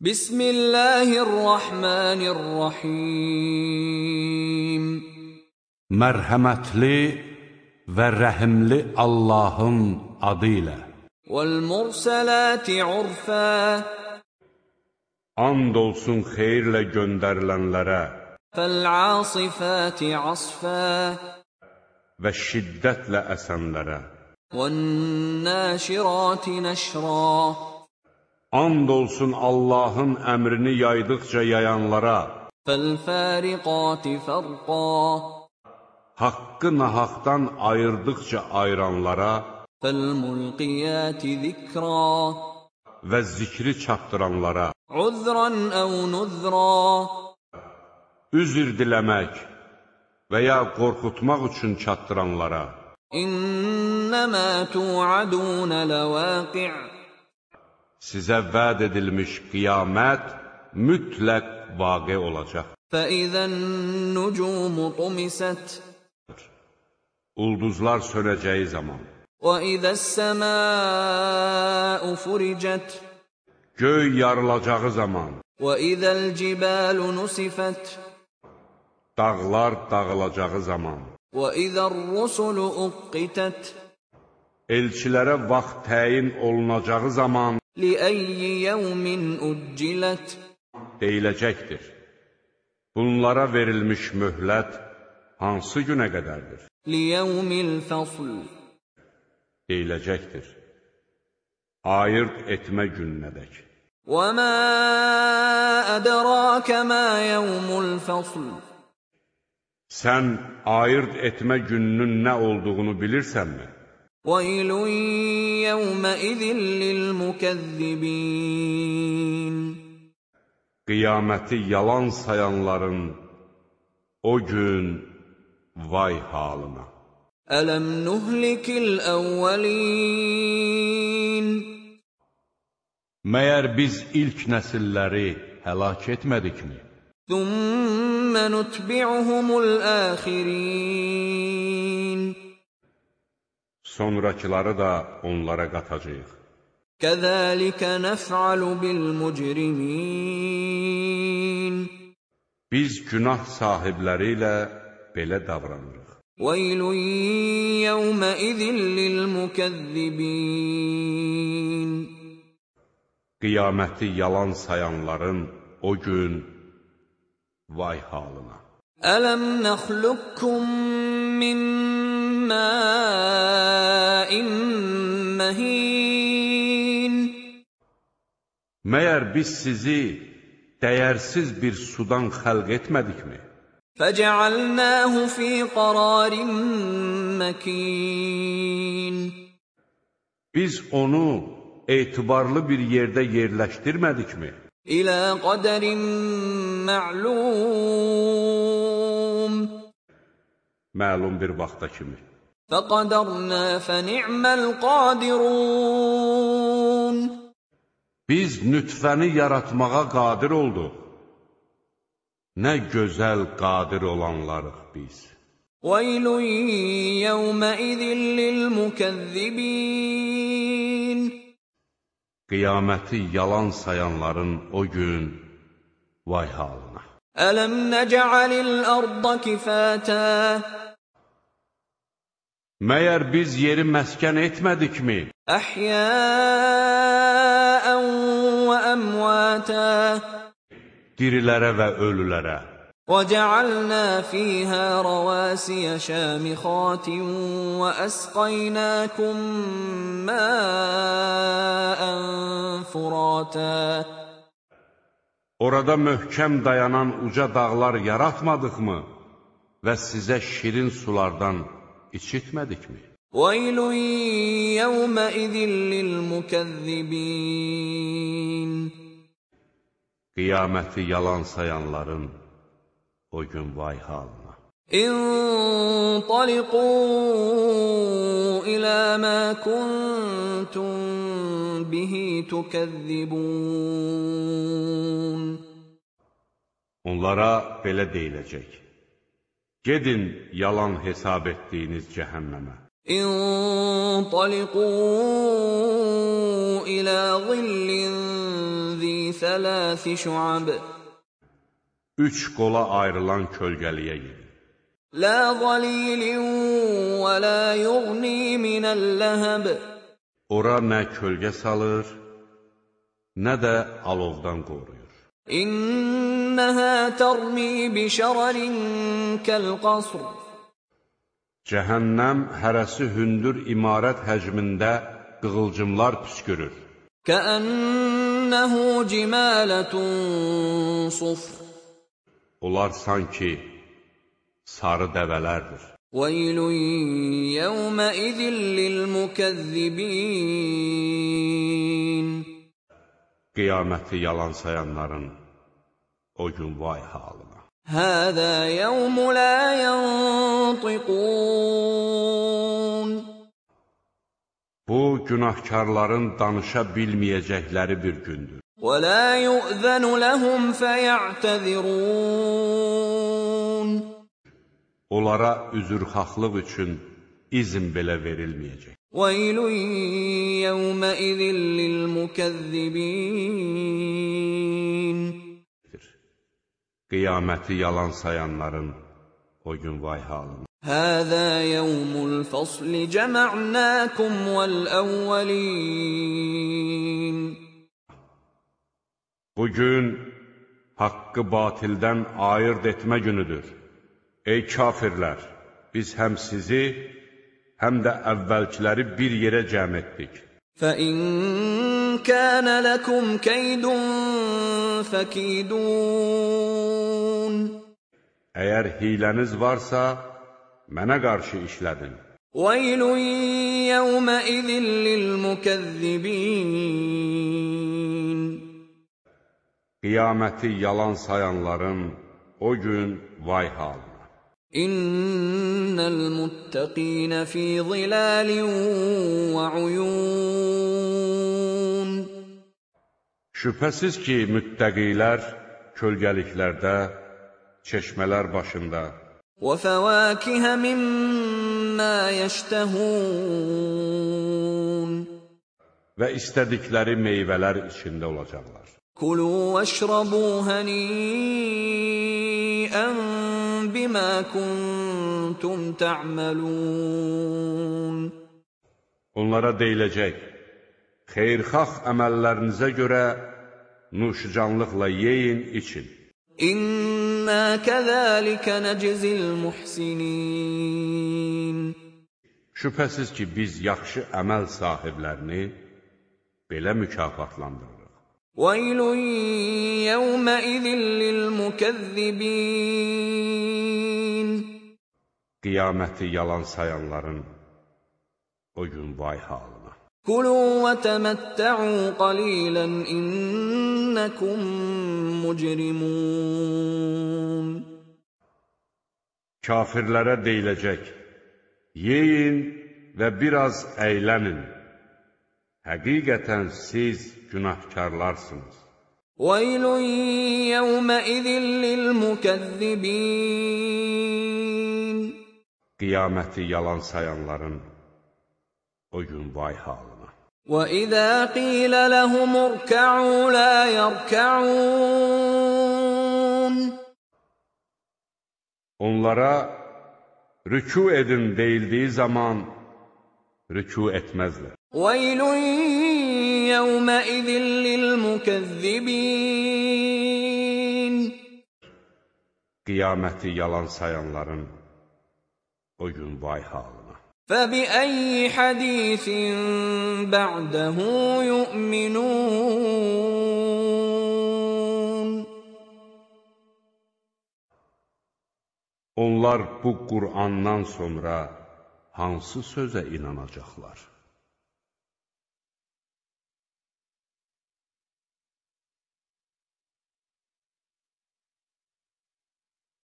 بسم الله الرحمن الرحيم. مرحمتلي ورحملي اللهم اديلا والمرسلات عرفا. and olsun خيرلə göndərilənlərə فالعاصفات عصفا. və şiddətlə əsənlərə والناشرات نشرا. And olsun Allahın əmrini yaydıqca yayanlara. Fəl-fəriqati fərqa. Haqqı nahaqdan ayırdıqca ayıranlara. Fəl-mulqiyati zikra. Və zikri çatdıranlara. Uzran əv nuzra. Üzr diləmək və ya qorxutmaq üçün çatdıranlara. İnnəmə tu'adunə ləvəqi' Sizə vəd edilmiş qiyamət mütləq vaqe olacaq. Fəizən nucumu tumisət Ulduzlar sönəcəyi zaman, Və izəs-səmā'u furicət göy yarılacağı zaman, Və izəl-cibalu nusifət dağlar dağılacağı zaman, Və izər-rusulu uqqitət elçilərə vaxt təyin olunacağı zaman Liəyyi yevmin uccilət deyiləcəkdir. Bunlara verilmiş möhlət hansı günə qədərdir? Liyevmil fəsl Deyiləcəkdir. Ayırt etmə gününədək. Və mə ədrəkə mə yevmul fəsl Sən ayırt etmə gününün nə olduğunu bilirsənmi? ويل يومئذ للمكذبين Qiyaməti yalan sayanların o gün vay halına. Ələm nuhlikil əvvəlin Məyər biz ilk nəsilləri həlak etmədikmi? Thumma nutbi'uhumul əxirin Sonrakıları da onlara qatacağıq. Kəzəlikə nəf'alu bil mücrimin Biz günah sahibləri ilə belə davranırıq. Veylun yevməizin lil mükəzzibin Qiyaməti yalan sayanların o gün vay halına. Ələm nəxluqkum min ma'in məhin Məyər biz sizi dəyərsiz bir sudan xəlq etmədikmi? فجعلناه في قرار مكين Biz onu etibarlı bir yerdə yerləşdirmədikmi? إلى قدر معلوم Məlum bir vaxta kimi. فقدرنا فنعم القادرون Biz nütfəni yaratmağa qadir olduq. Nə gözəl qadir olanlarıq biz. ويل يومئذ للمكذبين Qiyaməti yalan sayanların o gün vay halına. ألم نجعل الأرض كفاتا Məyər biz yeri məskən etmədikmi? Əhyəən və əmvətə Dirilərə və ölülərə. Və cəalnə fiyhə rəvəsiyə şəmixatin və əsqaynəkum məən furatə Orada möhkəm dayanan uca dağlar yaratmadıq mı və sizə şirin sulardan içitmədikmi? ويل يومئذ للمكذبين Qiyaməti yalan sayanların o gün vay halına. انطلقوا إلى ما كنتم به تكذبون Onlara belə deyiləcək. Gedin yalan hesab etdiyiniz cəhənnəmə. İntaliqu ilə zillin zi sələsi şüab. Üç qola ayrılan kölgəliyə gedin. Lə zalilin və lə yuğni minəl ləhəb. Ora nə kölgə salır, nə də alovdan qoruyur. İnn إنها ترمي بشرر كالقصر Cəhənnəm hərəsi hündür imarət həcmində qığılcımlar püskürür. كأنه جمالة صفر Onlar sanki sarı dəvələrdir. ويل يومئذ للمكذبين Qiyaməti yalan sayanların o gün vay halına. هذا يوم لا ينطقون Bu günahkarların danışa bilməyəcəkləri bir gündür. ولا يؤذن لهم فيعتذرون Onlara üzrxahlıq üçün izin belə verilməyəcək. ويل يومئذ للمكذبين Qiyaməti yalan sayanların o gün vay halına. هذا يوم الفصل جمعناكم والأولين Bugün haqqı batildən ayırt etmə günüdür. Ey kafirlər, biz həm sizi, həm də əvvəlkiləri bir yerə cəm etdik. فإن كان لكم كيد فكيدون Əgər hiləniz varsa, mənə qarşı işlədin. ويل يومئذ للمكذبين Qiyaməti yalan sayanların o gün vay halına. إن المتقين في ظلال وعيون Şübhəsiz ki, müttəqilər kölgəliklərdə, çeşmələr başında, وفواكه مما يشتهون və istədikləri meyvələr içində olacaqlar. كلوا واشربوا هنيئا بما كنتم تعملون Onlara deyiləcək, xeyrxax əməllərinizə görə nuşcanlıqla yeyin, için. İnna kəzəlikə nəcizil muhsinin. Şübhəsiz ki, biz yaxşı əməl sahiblərini belə mükafatlandırırıq. Vəylun yəvmə idin lil mükəzzibin. Qiyaməti yalan sayanların o gün vay halına. Kulu və təməttəu qalilən innəkum مجرمون Kafirlərə deyiləcək, yeyin və biraz əylənin. Həqiqətən siz günahkarlarsınız. ويل يومئذ للمكذبين Qiyaməti yalan sayanların o gün vay halına. وإذا قيل لهم اركعوا لا يركعون Onlara rükû edin deyildiyi zaman rükû etməzlər. ويل يومئذ للمكذبين Qiyaməti yalan sayanların o gün vay halına. فبأي حديث بعده يؤمنون Onlar bu Qur'andan sonra hansı sözə inanacaqlar?